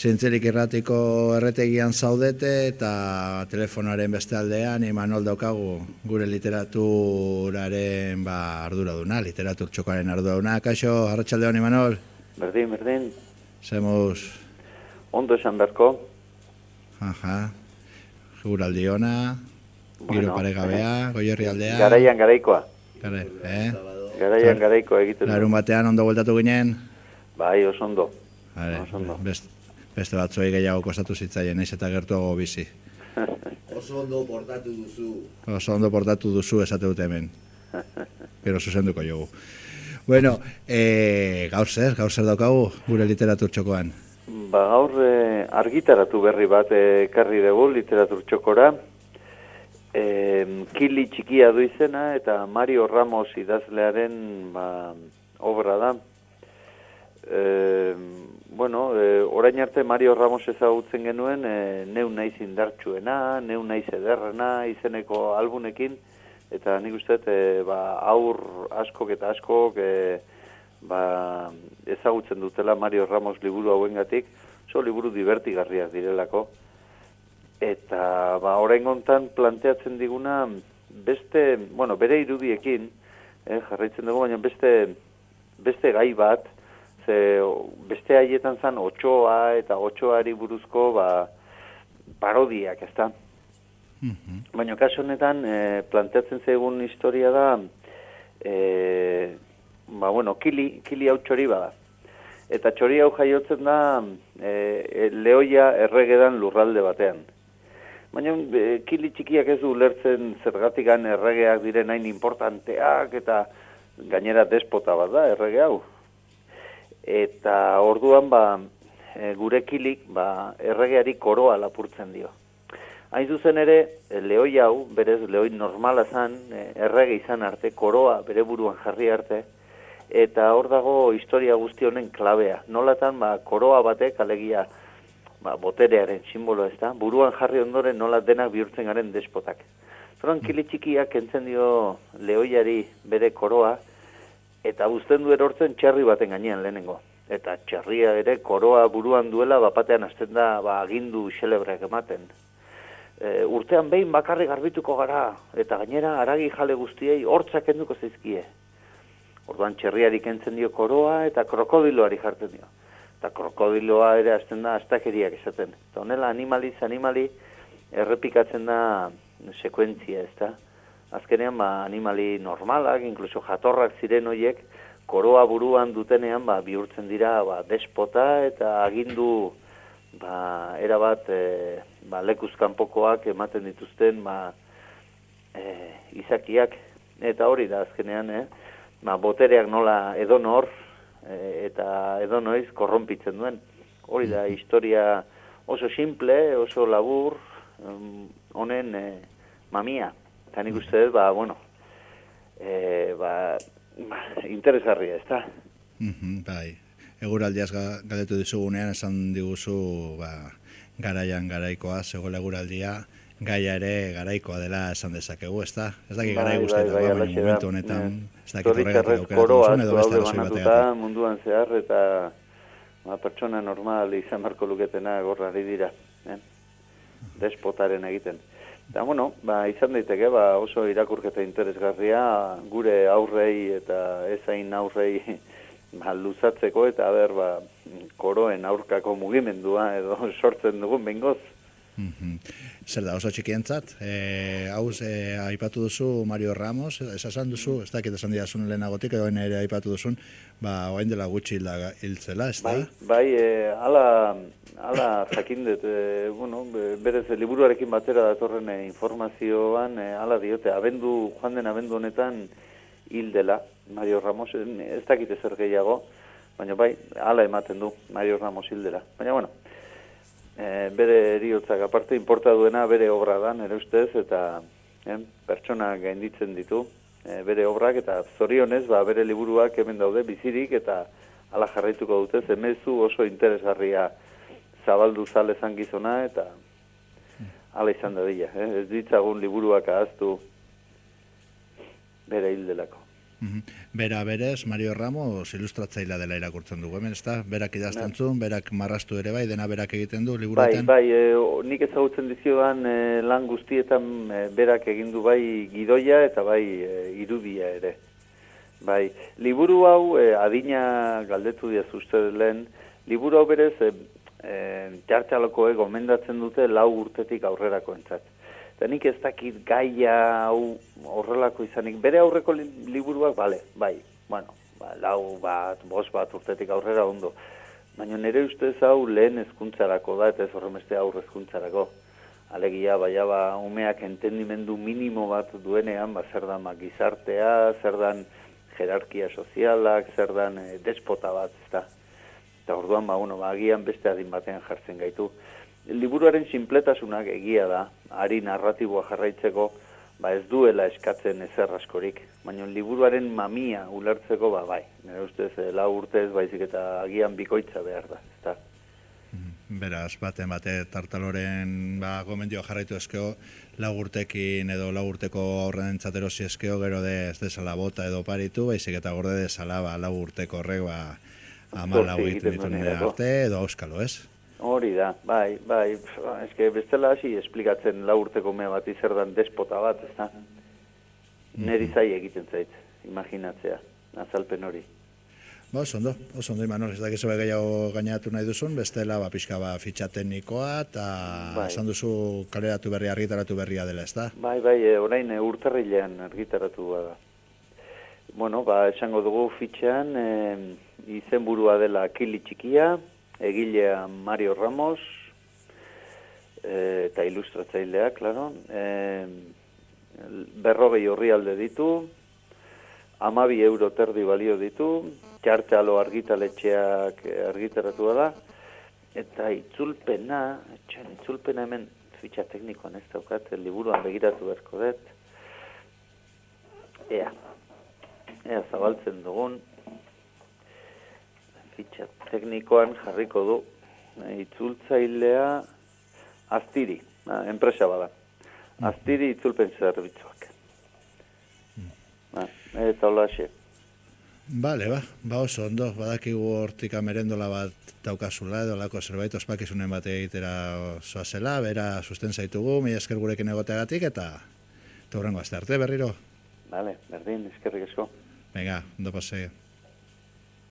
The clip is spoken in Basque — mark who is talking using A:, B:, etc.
A: Zintzelik irratiko erretegian zaudete eta telefonoaren beste aldean Imanol daukagu gure literaturaren ba, arduraduna, literatur txokoaren arduraduna. Kaixo, arratsaldean Imanol?
B: Berdin, berdin.
A: Zemuz?
B: Ondo esan berko.
A: Aha, guraldi ona, bueno, giro paregabea, eh, goierri aldea.
B: Garaian garaikoa.
A: Gare, eh?
B: Garaian garaikoa egiten.
A: Larun batean ondo bueltatu ginen?
B: Bai, oso ondo.
A: Hale, oso ondo. Best, beste batzuei gehiago kostatu zitzaien, naiz eta gertuago bizi.
C: Oso ondo portatu duzu.
A: Oso ondo portatu duzu esate dute hemen. Pero zuzenduko jogu. Bueno, e, gaur zer, gaur zer daukagu gure literatur txokoan?
B: Ba, gaur e, argitaratu berri bat ekarri dugu literatur txokora. E, kili txikia du izena eta Mario Ramos idazlearen ba, obra da. Bueno, e, orain arte Mario Ramos ezagutzen genuen e, neu naiz indartsuena, neu naiz ederrena izeneko albunekin, eta nik uste e, ba, aur askok eta askok e, ba, ezagutzen dutela Mario Ramos liburu hauengatik, zo liburu divertigarriak direlako, eta ba, orain gontan planteatzen diguna beste, bueno, bere irudiekin, eh, jarraitzen dugu, baina beste, beste gai bat, ze beste haietan zan otxoa eta otxoari buruzko ba, parodiak, ez da? Mm -hmm. Baina kaso honetan e, planteatzen zegoen historia da e, ba, bueno, kili, kili hau txori bada. Eta txori hau jaiotzen da e, leoia erregedan lurralde batean. Baina e, kili txikiak ez du ulertzen zergatikan erregeak diren hain importanteak eta gainera despota bat da errege hau eta orduan ba, e, gure kilik ba, erregeari koroa lapurtzen dio. Hain zuzen ere, e, lehoi hau, berez lehoi normala zan, e, errege izan arte, koroa bere buruan jarri arte, eta hor dago historia guzti honen klabea. Nolatan, ba, koroa batek, alegia, ba, boterearen simbolo ez da, buruan jarri ondoren nola denak bihurtzen garen despotak. Zoran kilitxikiak entzen dio lehoiari bere koroa, eta guzten du erortzen txerri baten gainean lehenengo. Eta txerria ere koroa buruan duela bapatean hasten da ba, agindu xelebreak ematen. E, urtean behin bakarri garbituko gara, eta gainera aragi jale guztiei hortzak enduko zizkie. Orduan txerriari kentzen dio koroa eta krokodiloari jartzen dio. Eta krokodiloa ere hasten da astakeriak esaten. Eta honela animaliz animali errepikatzen da sekuentzia ez da azkenean ba, animali normalak, inkluso jatorrak ziren hoiek, koroa buruan dutenean ba, bihurtzen dira ba, despota eta agindu ba, erabat e, ba, lekuzkanpokoak ematen dituzten ba, e, izakiak. Eta hori da azkenean, eh? ba, botereak nola edonor e, eta edonoiz korrompitzen duen. Hori da historia oso simple, oso labur, honen e, mamia. Eta nik uste ba, bueno, e, ba, ba, interesgarria, ez da?
A: Mm -hmm, bai, eguraldiaz galetu dizugunean, esan diguzu, ba, garaian garaikoa, zegoela eguraldia, gaia ere garaikoa dela esan dezakegu, ez da? Ez daki garai bai, guztetan, bai, bai, bai, momentu honetan, ez daki
B: torregatik aukeratu edo beste arrazoi bategatik. munduan zehar, eta ba, pertsona normal izan marko luketena gorrari dira, eh? despotaren egiten. Eta, bueno, ba, izan daiteke, ba, oso irakurketa interesgarria, gure aurrei eta ezain aurrei ba, luzatzeko, eta ber, ba, koroen aurkako mugimendua edo sortzen dugun bengoz.
A: Mm Zer da, oso txikientzat, e, hau e, aipatu duzu Mario Ramos, esan duzu, ez dakit esan dira zuen lehenagotik, edo ere aipatu duzun, ba, oain dela gutxi hiltzela, ez da?
B: Bai, bai e, ala, ala jakin dut, e, bueno, berez, liburuarekin batera datorren informazioan, e, ala diote, abendu, joan den abendu honetan hil dela, Mario Ramos, ez dakit ezer gehiago, baina bai, ala ematen du Mario Ramos hil dela. Baina, bueno, e, bere eriotzak aparte importa duena bere obra da, nire ustez, eta e, pertsona gainditzen ditu e, bere obrak, eta zorionez, ba, bere liburuak hemen daude bizirik, eta ala jarraituko dute, zemezu oso interesgarria zabaldu zale gizona, eta ala izan da dira. Eh? Ez ditzagun liburuak ahaztu bere hildelako.
A: Mhm. Bera berez, Mario Ramos ilustratzailea dela irakurtzen dugu, hemen ezta? Berak idazten zuen, berak marrastu ere bai, dena berak egiten du,
B: Bai,
A: liburuetan.
B: bai, e, o- nik ezagutzen dizioan e, lan guztietan e, berak egin du bai gidoia eta bai e, irudia ere. Bai, liburu hau e, adina galdetu diaz uste lehen, liburu hau berez e, e, gomendatzen dute lau urtetik aurrerako entzat. Eta nik ez dakit gaia hau horrelako izanik. Bere aurreko li, liburuak, bale, bai, bueno, ba, lau bat, bost bat urtetik aurrera ondo. Baina nire ustez hau lehen hezkuntzarako da, eta ez horremeste aurre hezkuntzarako. Alegia, baina ba, umeak entendimendu minimo bat duenean, ba, zer dan ba, gizartea, zer dan jerarkia sozialak, zer dan eh, despota bat, ezta. Eta orduan, ba, bueno, ba, agian beste adin batean jartzen gaitu. Liburuaren sinpletasunak egia da, ari narratiboa jarraitzeko, ba ez duela eskatzen ezer askorik, baina liburuaren mamia ulertzeko, ba bai, nire ustez, eh, lau urtez baizik eta agian bikoitza behar da, ezta.
A: Beraz, baten bate tartaloren ba, gomendioa jarraitu eskeo, lagurtekin edo lagurteko aurren entzaterosi eskeo, gero de ez desala bota edo paritu, baizik eta gorde desala ba, lagurteko horrek ba, ama dituen
B: duenerako.
A: arte edo auskalo, ez?
B: Hori da, bai, bai, eske bestela hasi esplikatzen lau urteko mea bat zer dan despota bat, ezta. Neri zai egiten zait, imaginatzea, azalpen hori.
A: Ba, oso ondo, oso ondo, Imanol, ez dakizu bai gehiago gainatu nahi duzun, bestela ba, pixka ba, fitxa teknikoa, eta
B: Bai.
A: esan duzu kaleratu berria, argitaratu berria dela, ez da?
B: Bai, bai, e, orain e, urtarrilean argitaratu da. Bueno, ba, esango dugu fitxean, e, izenburua dela Kili Txikia, egilea Mario Ramos, e, eta ilustratzailea, klaro. E, berrogei horrialde ditu, amabi euro terdi balio ditu, txartalo argitaletxeak eh, argitaratu da, eta itzulpena, etxen, itzulpena hemen fitxa teknikoan ez daukat, liburuan begiratu beharko dut. Ea, ea zabaltzen dugun, fitxa teknikoan jarriko du, eh, itzultzailea aztiri, ah, enpresa bada. Aztiri itzulpen zerbitzuak. Ba, eta hola xe.
A: Bale, ba, ba oso ondo, badakigu hortik merendola bat daukazula edo lako zerbait ospakizunen bat egitera zoazela, bera susten zaitugu, mi esker gurekin egoteagatik eta eta hurrengo aste arte berriro.
B: Vale, berdin, eskerrik asko.
A: Venga, ondo paseo.